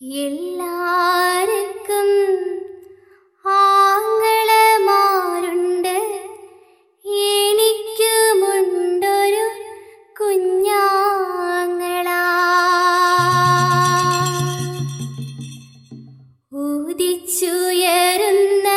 എല്ലാവർക്കും ആങ്ങളമാരുണ്ട്. എനിക്കുമുണ്ടൊരു കുഞ്ഞാങ്ങള. ഉദിച്ചുയരുന്ന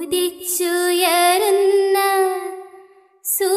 ഉദിച്ചുയരുന്ന സൂ